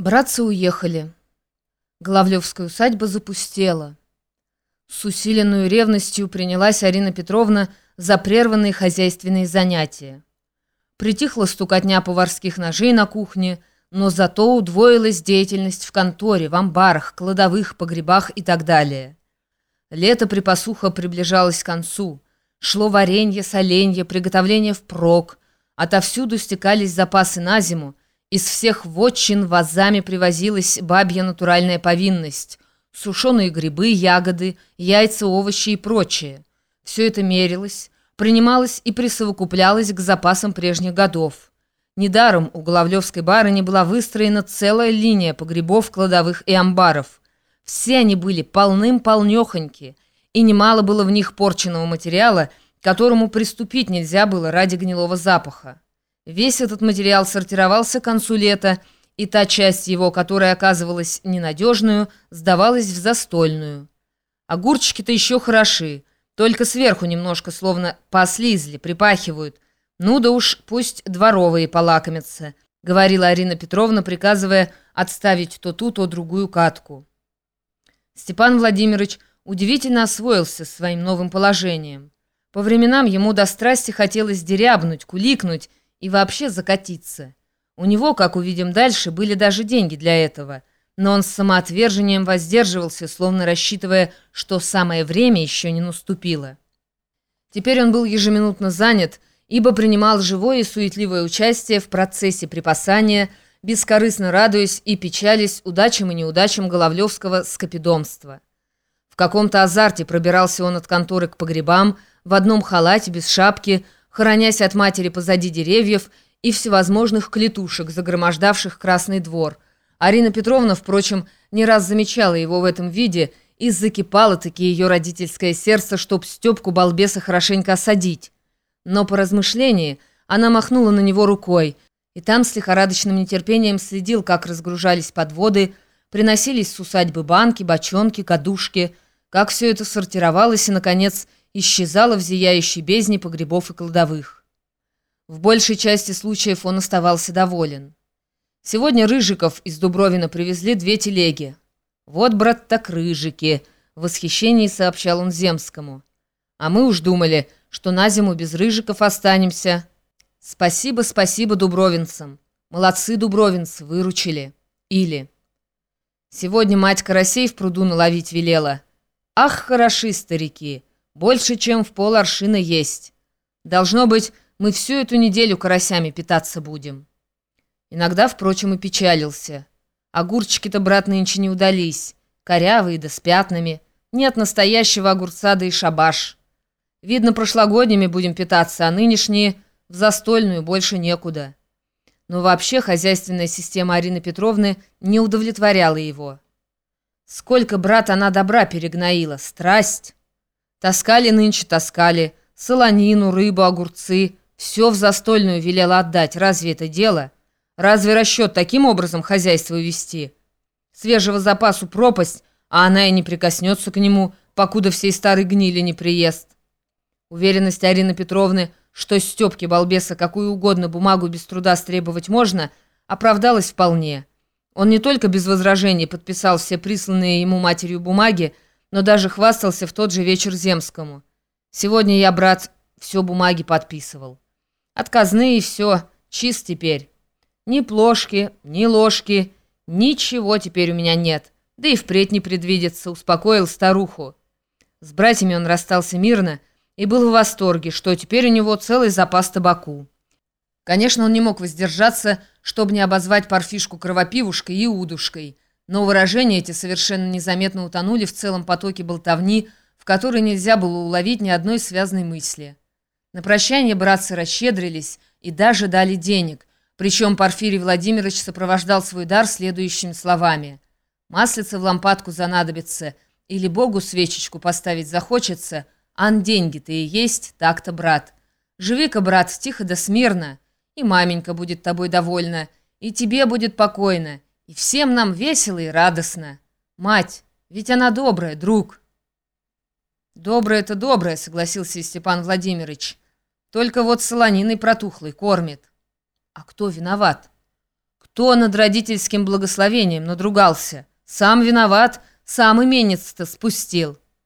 Братцы уехали. Головлевская усадьба запустела. С усиленной ревностью принялась Арина Петровна за прерванные хозяйственные занятия. Притихла стукотня поварских ножей на кухне, но зато удвоилась деятельность в конторе, в амбарах, кладовых, погребах и так далее. Лето припасуха приближалось к концу. Шло варенье, соленье, приготовление впрок. Отовсюду стекались запасы на зиму, из всех вотчин вазами привозилась бабья натуральная повинность. Сушеные грибы, ягоды, яйца, овощи и прочее. Все это мерилось, принималось и присовокуплялось к запасам прежних годов. Недаром у Головлевской барыни была выстроена целая линия погребов, кладовых и амбаров. Все они были полным-полнехоньки, и немало было в них порченного материала, к которому приступить нельзя было ради гнилого запаха. Весь этот материал сортировался к концу лета, и та часть его, которая оказывалась ненадежную, сдавалась в застольную. Огурчики-то еще хороши, только сверху немножко словно послизли, припахивают. Ну да уж пусть дворовые полакомятся, говорила Арина Петровна, приказывая отставить то ту, то другую катку. Степан Владимирович удивительно освоился своим новым положением. По временам ему до страсти хотелось дерябнуть, куликнуть, и вообще закатиться. У него, как увидим дальше, были даже деньги для этого, но он с самоотвержением воздерживался, словно рассчитывая, что самое время еще не наступило. Теперь он был ежеминутно занят, ибо принимал живое и суетливое участие в процессе припасания, бескорыстно радуясь и печались удачам и неудачам Головлевского скопидомства. В каком-то азарте пробирался он от конторы к погребам, в одном халате, без шапки, хоронясь от матери позади деревьев и всевозможных клетушек, загромождавших Красный двор. Арина Петровна, впрочем, не раз замечала его в этом виде и закипало-таки ее родительское сердце, чтоб Степку балбеса хорошенько осадить. Но по размышлении она махнула на него рукой, и там с лихорадочным нетерпением следил, как разгружались подводы, приносились с усадьбы банки, бочонки, кадушки, как все это сортировалось и, наконец, исчезала в зияющей бездне погребов и кладовых. В большей части случаев он оставался доволен. Сегодня Рыжиков из Дубровина привезли две телеги. «Вот, брат, так Рыжики!» — в восхищении сообщал он Земскому. «А мы уж думали, что на зиму без Рыжиков останемся. Спасибо, спасибо дубровинцам. Молодцы, дубровинцы, выручили. Или...» Сегодня мать карасей в пруду наловить велела. «Ах, хороши старики!» Больше, чем в пол аршина есть. Должно быть, мы всю эту неделю карасями питаться будем. Иногда, впрочем, и печалился. Огурчики-то, брат, нынче не удались. Корявые да с пятнами. Нет настоящего огурца да и шабаш. Видно, прошлогодними будем питаться, а нынешние в застольную больше некуда. Но вообще хозяйственная система Арины Петровны не удовлетворяла его. Сколько, брат, она добра перегноила, страсть... Таскали нынче, таскали. Солонину, рыбу, огурцы. Все в застольную велела отдать. Разве это дело? Разве расчет таким образом хозяйство вести? Свежего запасу пропасть, а она и не прикоснется к нему, покуда всей старой гнили не приест. Уверенность Арины Петровны, что Степке балбеса какую угодно бумагу без труда стребовать можно, оправдалась вполне. Он не только без возражений подписал все присланные ему матерью бумаги, но даже хвастался в тот же вечер Земскому. Сегодня я, брат, все бумаги подписывал. Отказные все, чист теперь. Ни плошки, ни ложки, ничего теперь у меня нет. Да и впредь не предвидится, успокоил старуху. С братьями он расстался мирно и был в восторге, что теперь у него целый запас табаку. Конечно, он не мог воздержаться, чтобы не обозвать парфишку кровопивушкой и удушкой – но выражения эти совершенно незаметно утонули в целом потоке болтовни, в которой нельзя было уловить ни одной связанной мысли. На прощание братцы расщедрились и даже дали денег, причем Порфирий Владимирович сопровождал свой дар следующими словами. «Маслица в лампадку занадобится, или Богу свечечку поставить захочется, ан деньги-то и есть, так-то, брат. Живи-ка, брат, тихо да смирно, и маменька будет тобой довольна, и тебе будет покойно, и всем нам весело и радостно. Мать, ведь она добрая, друг. Добрая-то добрая, согласился Степан Владимирович. Только вот солониной протухлой кормит. А кто виноват? Кто над родительским благословением надругался? Сам виноват, сам именец-то спустил.